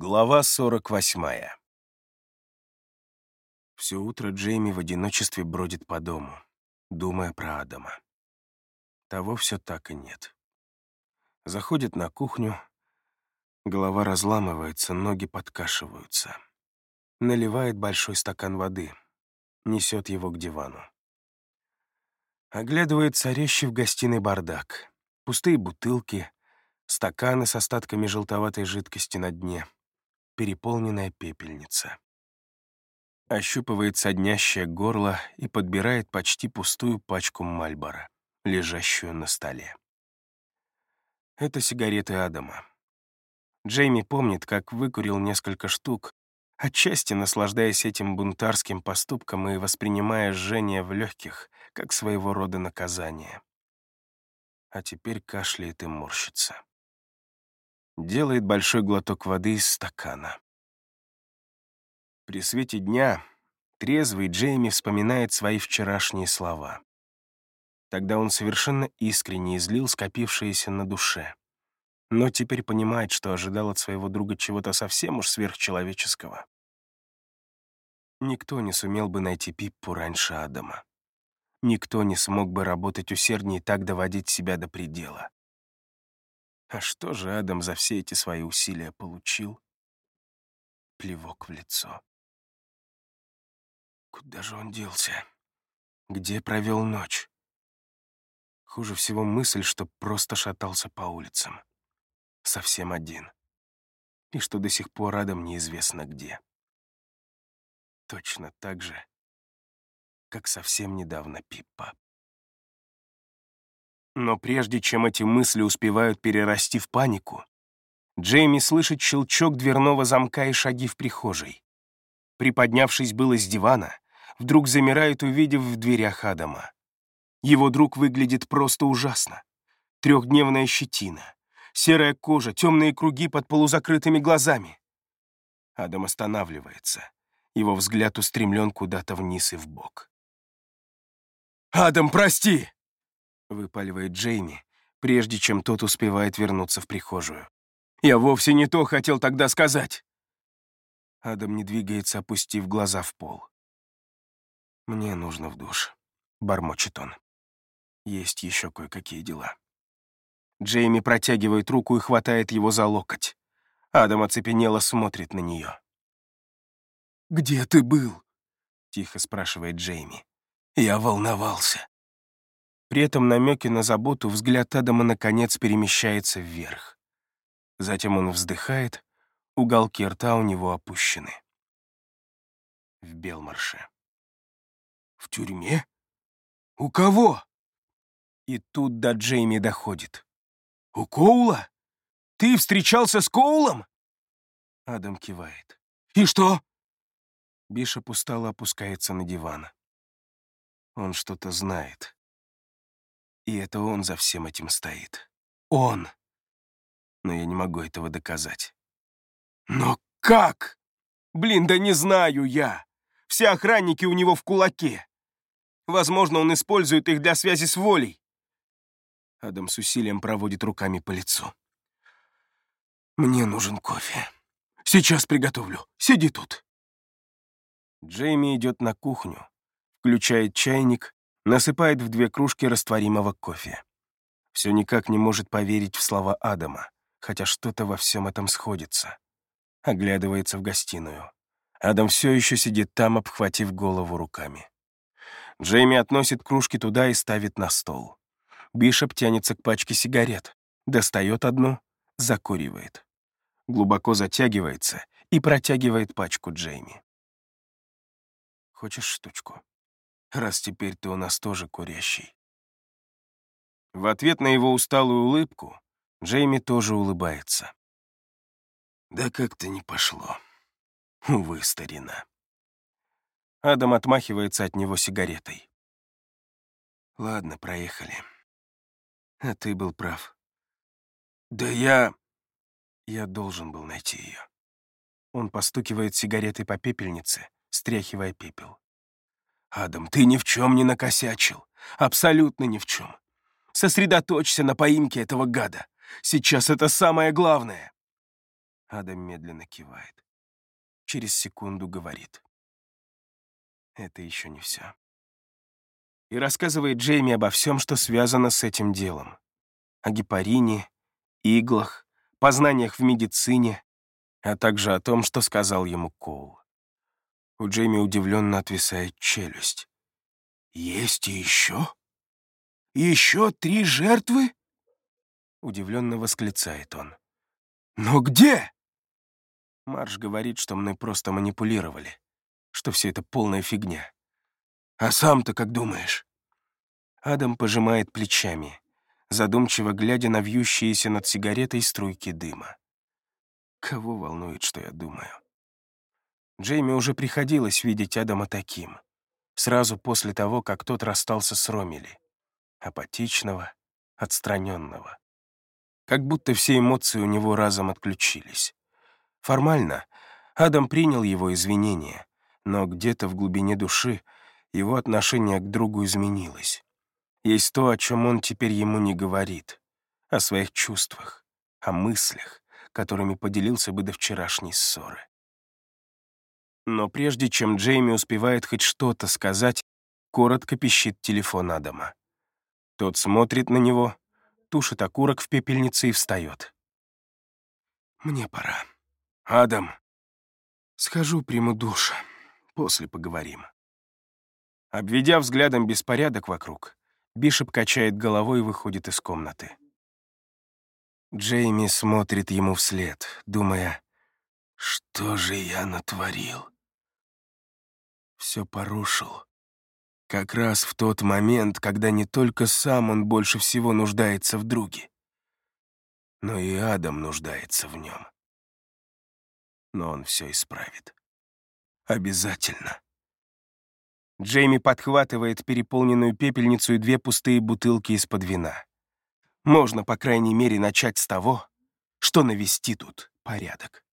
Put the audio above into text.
Глава 48 Все утро Джейми в одиночестве бродит по дому, думая про Адама. Того все так и нет. Заходит на кухню, голова разламывается, ноги подкашиваются. Наливает большой стакан воды, несет его к дивану. Оглядывает царящий в гостиной бардак. Пустые бутылки, стаканы с остатками желтоватой жидкости на дне — переполненная пепельница. Ощупывает соднящее горло и подбирает почти пустую пачку Мальбора, лежащую на столе. Это сигареты Адама. Джейми помнит, как выкурил несколько штук, отчасти наслаждаясь этим бунтарским поступком и воспринимая жжение в легких, как своего рода наказание. А теперь кашляет и морщится делает большой глоток воды из стакана. При свете дня трезвый Джейми вспоминает свои вчерашние слова. Тогда он совершенно искренне излил скопившееся на душе. Но теперь понимает, что ожидал от своего друга чего-то совсем уж сверхчеловеческого. Никто не сумел бы найти Пиппу раньше Адама. Никто не смог бы работать усерднее и так доводить себя до предела. А что же Адам за все эти свои усилия получил? Плевок в лицо. Куда же он делся? Где провел ночь? Хуже всего мысль, что просто шатался по улицам. Совсем один. И что до сих пор Адам неизвестно где. Точно так же, как совсем недавно Пиппа. Но прежде чем эти мысли успевают перерасти в панику, Джейми слышит щелчок дверного замка и шаги в прихожей. Приподнявшись было с дивана, вдруг замирает, увидев в дверях Адама. Его друг выглядит просто ужасно. Трехдневная щетина, серая кожа, темные круги под полузакрытыми глазами. Адам останавливается. Его взгляд устремлен куда-то вниз и в бок. «Адам, прости!» — выпаливает Джейми, прежде чем тот успевает вернуться в прихожую. «Я вовсе не то хотел тогда сказать!» Адам не двигается, опустив глаза в пол. «Мне нужно в душ», — бормочет он. «Есть еще кое-какие дела». Джейми протягивает руку и хватает его за локоть. Адам оцепенело смотрит на нее. «Где ты был?» — тихо спрашивает Джейми. «Я волновался. При этом намеке на заботу взгляд Адама наконец перемещается вверх. Затем он вздыхает, уголки рта у него опущены. В Белмарше. «В тюрьме? У кого?» И тут до Джейми доходит. «У Коула? Ты встречался с Коулом?» Адам кивает. «И что?» Бишоп устало опускается на диван. Он что-то знает. И это он за всем этим стоит. Он! Но я не могу этого доказать. Но как? Блин, да не знаю я. Все охранники у него в кулаке. Возможно, он использует их для связи с волей. Адам с усилием проводит руками по лицу. Мне нужен кофе. Сейчас приготовлю. Сиди тут. Джейми идет на кухню, включает чайник насыпает в две кружки растворимого кофе. Все никак не может поверить в слова Адама, хотя что-то во всем этом сходится. Оглядывается в гостиную. Адам все еще сидит там, обхватив голову руками. Джейми относит кружки туда и ставит на стол. Бишоп тянется к пачке сигарет, достает одну, закуривает. Глубоко затягивается и протягивает пачку Джейми. «Хочешь штучку?» Раз теперь ты у нас тоже курящий. В ответ на его усталую улыбку Джейми тоже улыбается. Да как-то не пошло. Увы, старина. Адам отмахивается от него сигаретой. Ладно, проехали. А ты был прав. Да я... Я должен был найти ее. Он постукивает сигаретой по пепельнице, стряхивая пепел. Адам, ты ни в чем не накосячил. Абсолютно ни в чем. Сосредоточься на поимке этого гада. Сейчас это самое главное. Адам медленно кивает. Через секунду говорит. Это еще не все. И рассказывает Джейми обо всем, что связано с этим делом. О гепарине, иглах, познаниях в медицине, а также о том, что сказал ему Коул. У Джейми удивленно отвисает челюсть. «Есть еще? Еще три жертвы?» Удивленно восклицает он. «Но где?» Марш говорит, что мной просто манипулировали, что все это полная фигня. «А сам-то как думаешь?» Адам пожимает плечами, задумчиво глядя на вьющиеся над сигаретой струйки дыма. Кого волнует, что я думаю? Джейми уже приходилось видеть Адама таким, сразу после того, как тот расстался с Ромели. Апатичного, отстраненного. Как будто все эмоции у него разом отключились. Формально Адам принял его извинения, но где-то в глубине души его отношение к другу изменилось. Есть то, о чем он теперь ему не говорит, о своих чувствах, о мыслях, которыми поделился бы до вчерашней ссоры. Но прежде чем Джейми успевает хоть что-то сказать, коротко пищит телефон Адама. Тот смотрит на него, тушит окурок в пепельнице и встает. «Мне пора. Адам, схожу, приму душ. После поговорим». Обведя взглядом беспорядок вокруг, Бишоп качает головой и выходит из комнаты. Джейми смотрит ему вслед, думая, «Что же я натворил?» Все порушил. Как раз в тот момент, когда не только сам он больше всего нуждается в друге, но и Адам нуждается в нем. Но он все исправит. Обязательно. Джейми подхватывает переполненную пепельницу и две пустые бутылки из-под вина. Можно, по крайней мере, начать с того, что навести тут порядок.